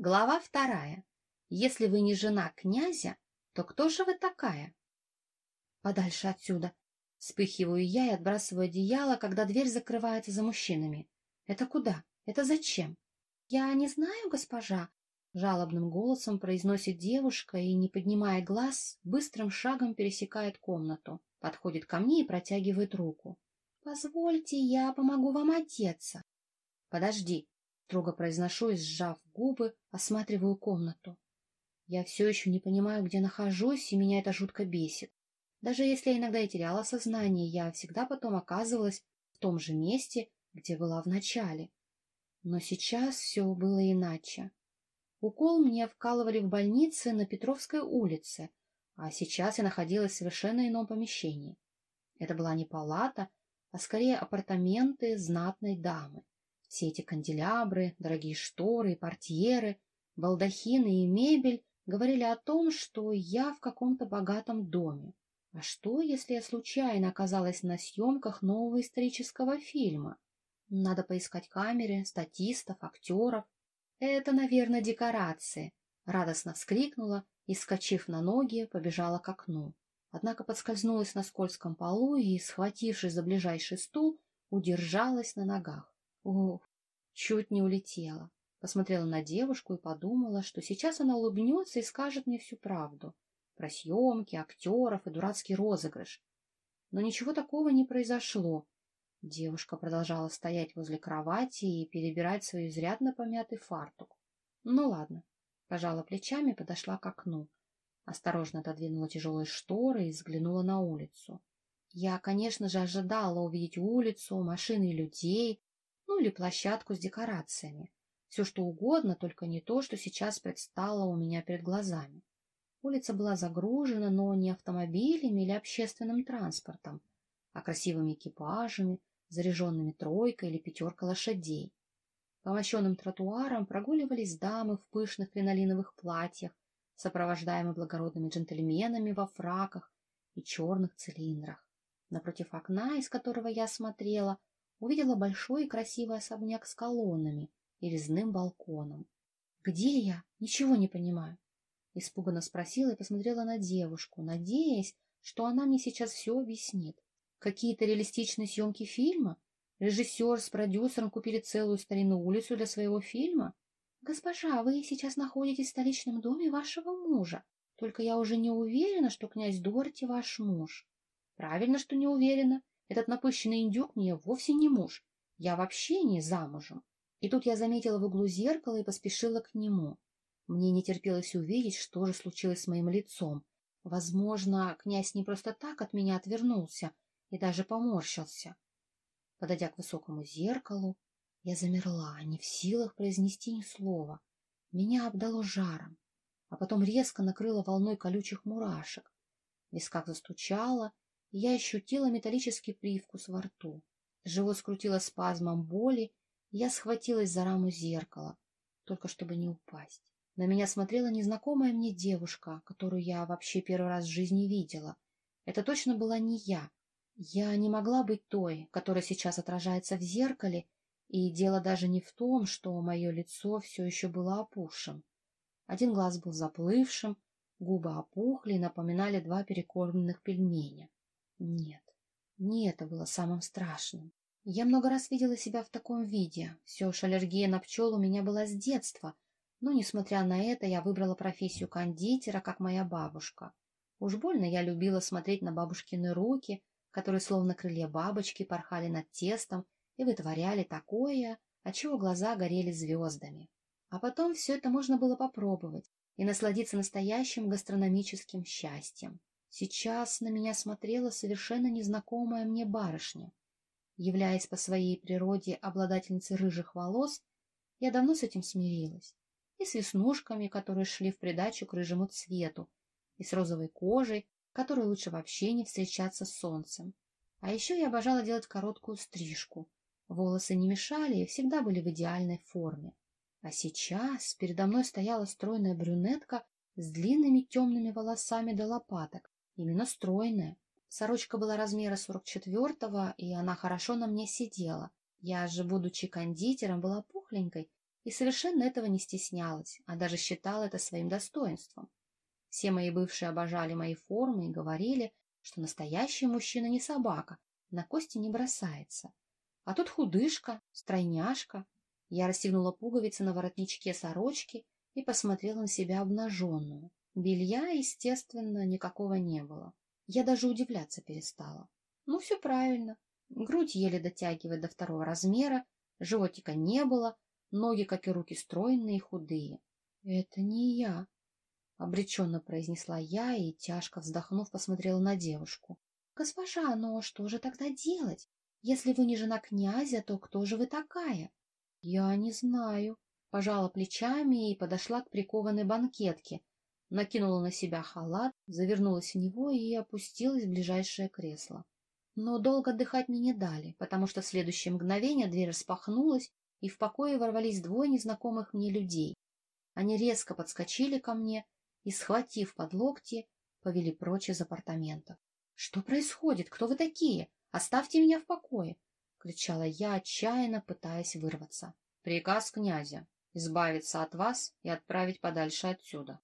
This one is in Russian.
Глава вторая. Если вы не жена князя, то кто же вы такая? Подальше отсюда. Вспыхиваю я и отбрасываю одеяло, когда дверь закрывается за мужчинами. Это куда? Это зачем? Я не знаю, госпожа. Жалобным голосом произносит девушка и, не поднимая глаз, быстрым шагом пересекает комнату, подходит ко мне и протягивает руку. Позвольте, я помогу вам одеться. Подожди, Строго произношу и, сжав губы, осматриваю комнату. Я все еще не понимаю, где нахожусь, и меня это жутко бесит. Даже если я иногда и теряла сознание, я всегда потом оказывалась в том же месте, где была в начале. Но сейчас все было иначе. Укол мне вкалывали в больнице на Петровской улице, а сейчас я находилась в совершенно ином помещении. Это была не палата, а скорее апартаменты знатной дамы. Все эти канделябры, дорогие шторы и портьеры, балдахины и мебель говорили о том, что я в каком-то богатом доме. А что, если я случайно оказалась на съемках нового исторического фильма? Надо поискать камеры, статистов, актеров. Это, наверное, декорации. Радостно вскрикнула и, скачив на ноги, побежала к окну. Однако подскользнулась на скользком полу и, схватившись за ближайший стул, удержалась на ногах. Ух, чуть не улетела. Посмотрела на девушку и подумала, что сейчас она улыбнется и скажет мне всю правду. Про съемки, актеров и дурацкий розыгрыш. Но ничего такого не произошло. Девушка продолжала стоять возле кровати и перебирать свой изрядно помятый фартук. Ну ладно. Пожала плечами подошла к окну. Осторожно отодвинула тяжелые шторы и взглянула на улицу. Я, конечно же, ожидала увидеть улицу, машины и людей, или площадку с декорациями. Все что угодно, только не то, что сейчас предстало у меня перед глазами. Улица была загружена, но не автомобилями или общественным транспортом, а красивыми экипажами, заряженными тройкой или пятеркой лошадей. По мощенным тротуарам прогуливались дамы в пышных кринолиновых платьях, сопровождаемые благородными джентльменами во фраках и черных цилиндрах. Напротив окна, из которого я смотрела, увидела большой и красивый особняк с колоннами и резным балконом. «Где я? Ничего не понимаю». Испуганно спросила и посмотрела на девушку, надеясь, что она мне сейчас все объяснит. Какие-то реалистичные съемки фильма? Режиссер с продюсером купили целую старинную улицу для своего фильма? Госпожа, вы сейчас находитесь в столичном доме вашего мужа. Только я уже не уверена, что князь Дорти ваш муж. Правильно, что не уверена. Этот напыщенный индюк мне вовсе не муж. Я вообще не замужем. И тут я заметила в углу зеркало и поспешила к нему. Мне не терпелось увидеть, что же случилось с моим лицом. Возможно, князь не просто так от меня отвернулся и даже поморщился. Подойдя к высокому зеркалу, я замерла, не в силах произнести ни слова. Меня обдало жаром, а потом резко накрыло волной колючих мурашек. В висках застучало, я ощутила металлический привкус во рту. Живот скрутило спазмом боли, я схватилась за раму зеркала, только чтобы не упасть. На меня смотрела незнакомая мне девушка, которую я вообще первый раз в жизни видела. Это точно была не я. Я не могла быть той, которая сейчас отражается в зеркале, и дело даже не в том, что мое лицо все еще было опухшим. Один глаз был заплывшим, губы опухли и напоминали два перекормленных пельменя. Нет, не это было самым страшным. Я много раз видела себя в таком виде. Все ж аллергия на пчел у меня была с детства. Но, несмотря на это, я выбрала профессию кондитера, как моя бабушка. Уж больно я любила смотреть на бабушкины руки, которые словно крылья бабочки порхали над тестом и вытворяли такое, отчего глаза горели звездами. А потом все это можно было попробовать и насладиться настоящим гастрономическим счастьем. Сейчас на меня смотрела совершенно незнакомая мне барышня. Являясь по своей природе обладательницей рыжих волос, я давно с этим смирилась. И с веснушками, которые шли в придачу к рыжему цвету, и с розовой кожей, которой лучше вообще не встречаться с солнцем. А еще я обожала делать короткую стрижку. Волосы не мешали и всегда были в идеальной форме. А сейчас передо мной стояла стройная брюнетка с длинными темными волосами до лопаток, именно стройная. Сорочка была размера 44-го, и она хорошо на мне сидела. Я же, будучи кондитером, была пухленькой и совершенно этого не стеснялась, а даже считала это своим достоинством. Все мои бывшие обожали мои формы и говорили, что настоящий мужчина не собака, на кости не бросается. А тут худышка, стройняшка. Я расстегнула пуговицы на воротничке сорочки и посмотрела на себя обнаженную. Белья, естественно, никакого не было. Я даже удивляться перестала. Ну, все правильно. Грудь еле дотягивает до второго размера, животика не было, ноги, как и руки, стройные и худые. — Это не я, — обреченно произнесла я и, тяжко вздохнув, посмотрела на девушку. — Госпожа, но что же тогда делать? Если вы не жена князя, то кто же вы такая? — Я не знаю. Пожала плечами и подошла к прикованной банкетке, накинула на себя халат, завернулась в него и опустилась в ближайшее кресло. Но долго отдыхать мне не дали, потому что в следующее мгновение дверь распахнулась, и в покое ворвались двое незнакомых мне людей. Они резко подскочили ко мне и, схватив под локти, повели прочь из апартаментов. — Что происходит? Кто вы такие? Оставьте меня в покое! — кричала я, отчаянно пытаясь вырваться. — Приказ князя — избавиться от вас и отправить подальше отсюда.